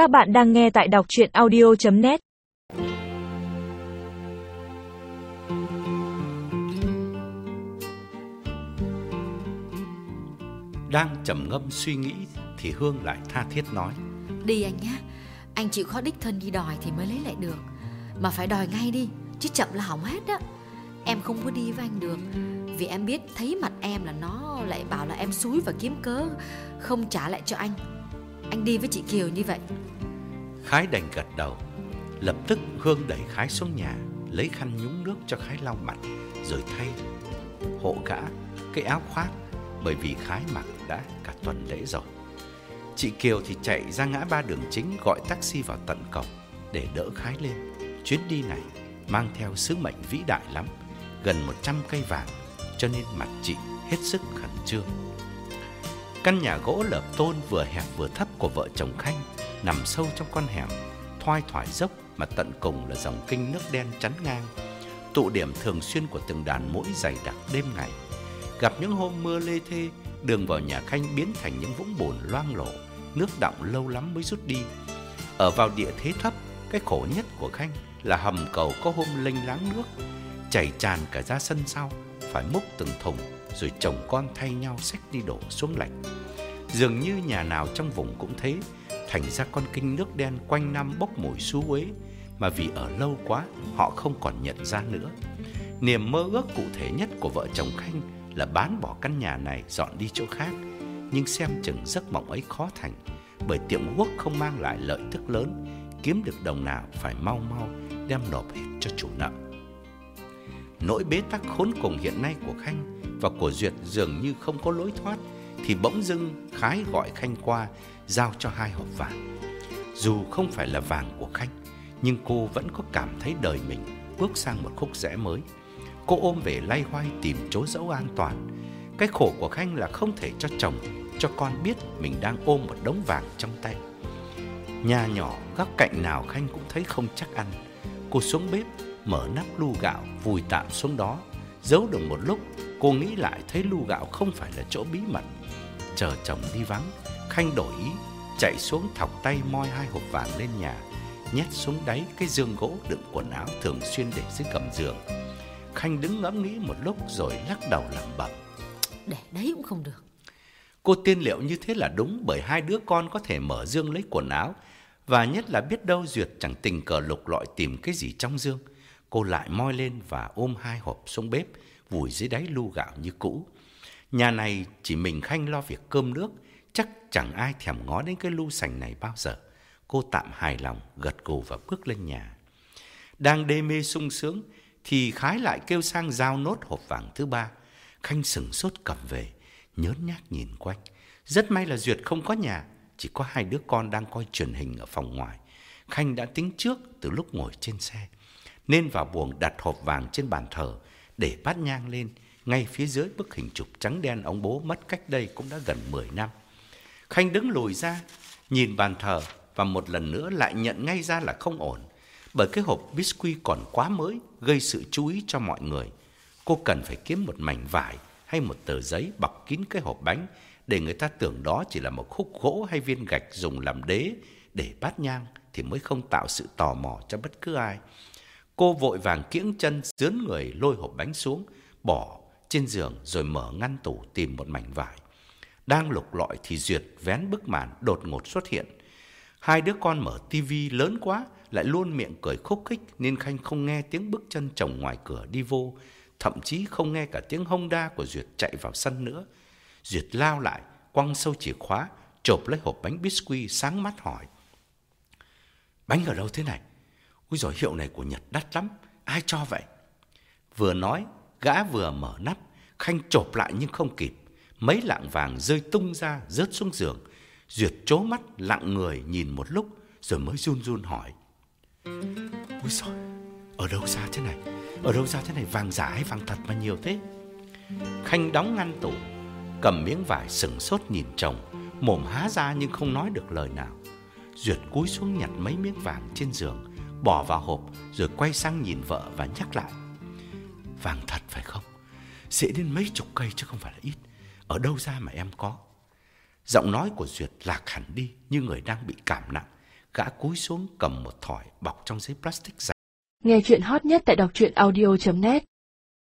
Các bạn đang nghe tại đọc chuyện audio.net Đang trầm ngâm suy nghĩ thì Hương lại tha thiết nói. Đi anh nhé Anh chịu khó đích thân đi đòi thì mới lấy lại được. Mà phải đòi ngay đi Chứ chậm là hỏng hết á. Em không có đi với anh được Vì em biết thấy mặt em là nó lại bảo là em xúi và kiếm cớ Không trả lại cho anh anh đi với chị Kiều như vậy. Khái đành gật đầu, Lập tức Hương đẩy Khái xuống nhà, Lấy khăn nhúng nước cho Khái lau mặt, Rồi thay hộ gã cái áo khoác, Bởi vì Khái mặc đã cả tuần lễ rồi. Chị Kiều thì chạy ra ngã ba đường chính Gọi taxi vào tận cổng Để đỡ Khái lên. Chuyến đi này mang theo sứ mệnh vĩ đại lắm, Gần 100 cây vàng, Cho nên mặt chị hết sức khẩn trương. Căn nhà gỗ lợp tôn vừa hẹp vừa thấp của vợ chồng Khanh nằm sâu trong con hẻm, thoai thoải dốc mà tận cùng là dòng kinh nước đen chắn ngang, tụ điểm thường xuyên của từng đàn mũi dày đặc đêm ngày. Gặp những hôm mưa lê thê, đường vào nhà Khanh biến thành những vũng bùn loang lổ, nước đọng lâu lắm mới rút đi. Ở vào địa thế thấp, cái khổ nhất của Khanh là hầm cầu có hôm lênh láng nước, chảy tràn cả ra sân sau, phải múc từng thùng rồi chồng con thay nhau xách đi đổ xuống lạch. Dường như nhà nào trong vùng cũng thế, thành ra con kinh nước đen quanh năm bốc mùi xú uế mà vì ở lâu quá họ không còn nhận ra nữa. Niềm mơ ước cụ thể nhất của vợ chồng Khanh là bán bỏ căn nhà này dọn đi chỗ khác, nhưng xem chừng giấc mộng ấy khó thành, bởi tiệm quốc không mang lại lợi tức lớn, kiếm được đồng nào phải mau mau đem nộp hết cho chủ nợ. Nỗi bế tắc khốn cùng hiện nay của Khanh và của Duyệt dường như không có lối thoát, thì bỗng dưng Khái gọi Khanh qua giao cho hai hộp vàng. Dù không phải là vàng của Khanh, nhưng cô vẫn có cảm thấy đời mình bước sang một khúc rẽ mới. Cô ôm về lay hoay tìm chỗ dẫu an toàn. Cái khổ của Khanh là không thể cho chồng, cho con biết mình đang ôm một đống vàng trong tay. Nhà nhỏ, góc cạnh nào Khanh cũng thấy không chắc ăn. Cô xuống bếp, mở nắp lu gạo, vùi tạm xuống đó. Giấu được một lúc, cô nghĩ lại thấy lu gạo không phải là chỗ bí mật. Chờ chồng đi vắng, Khanh đổi ý, chạy xuống thọc tay moi hai hộp vàng lên nhà, nhét xuống đáy cái giường gỗ đựng quần áo thường xuyên để dưới gầm giường. Khanh đứng ngẫm nghĩ một lúc rồi lắc đầu lẩm bẩm. Để đấy cũng không được. Cô tiên liệu như thế là đúng bởi hai đứa con có thể mở dương lấy quần áo và nhất là biết đâu Duyệt chẳng tình cờ lục lọi tìm cái gì trong dương. Cô lại moi lên và ôm hai hộp xuống bếp, vùi dưới đáy lu gạo như cũ. Nhà này chỉ mình Khanh lo việc cơm nước, chắc chẳng ai thèm ngó đến cái lu sành này bao giờ. Cô tạm hài lòng, gật gù và bước lên nhà. Đang đê mê sung sướng, thì Khái lại kêu sang giao nốt hộp vàng thứ ba. Khanh sừng sốt cầm về, nhớn nhác nhìn quanh. Rất may là Duyệt không có nhà, chỉ có hai đứa con đang coi truyền hình ở phòng ngoài. Khanh đã tính trước từ lúc ngồi trên xe, nên vào buồng đặt hộp vàng trên bàn thờ để bát nhang lên, ngay phía dưới bức hình chụp trắng đen ông bố mất cách đây cũng đã gần 10 năm. Khanh đứng lùi ra, nhìn bàn thờ và một lần nữa lại nhận ngay ra là không ổn. Bởi cái hộp biscuit còn quá mới, gây sự chú ý cho mọi người. Cô cần phải kiếm một mảnh vải hay một tờ giấy bọc kín cái hộp bánh để người ta tưởng đó chỉ là một khúc gỗ hay viên gạch dùng làm đế để bát nhang thì mới không tạo sự tò mò cho bất cứ ai. Cô vội vàng kiễng chân dướn người lôi hộp bánh xuống, bỏ trên giường rồi mở ngăn tủ tìm một mảnh vải. Đang lục lọi thì Duyệt vén bức màn đột ngột xuất hiện. Hai đứa con mở tivi lớn quá, lại luôn miệng cười khúc khích nên Khanh không nghe tiếng bước chân chồng ngoài cửa đi vô, thậm chí không nghe cả tiếng hông đa của Duyệt chạy vào sân nữa. Duyệt lao lại, quăng sâu chìa khóa, chộp lấy hộp bánh biscuit sáng mắt hỏi. Bánh ở đâu thế này? Úi giời hiệu này của Nhật đắt lắm, ai cho vậy? Vừa nói, gã vừa mở nắp, Khanh chộp lại nhưng không kịp. Mấy lạng vàng rơi tung ra, rớt xuống giường. Duyệt chố mắt, lặng người nhìn một lúc, rồi mới run run hỏi. Úi giời, ở đâu ra thế này? Ở đâu ra thế này vàng giả hay vàng thật mà nhiều thế? Khanh đóng ngăn tủ, cầm miếng vải sừng sốt nhìn chồng, mồm há ra nhưng không nói được lời nào. Duyệt cúi xuống nhặt mấy miếng vàng trên giường, bỏ vào hộp rồi quay sang nhìn vợ và nhắc lại. Vàng thật phải không? Sẽ đến mấy chục cây chứ không phải là ít. Ở đâu ra mà em có? Giọng nói của Duyệt lạc hẳn đi như người đang bị cảm nặng. Gã cúi xuống cầm một thỏi bọc trong giấy plastic dày. Nghe chuyện hot nhất tại đọc truyện audio.net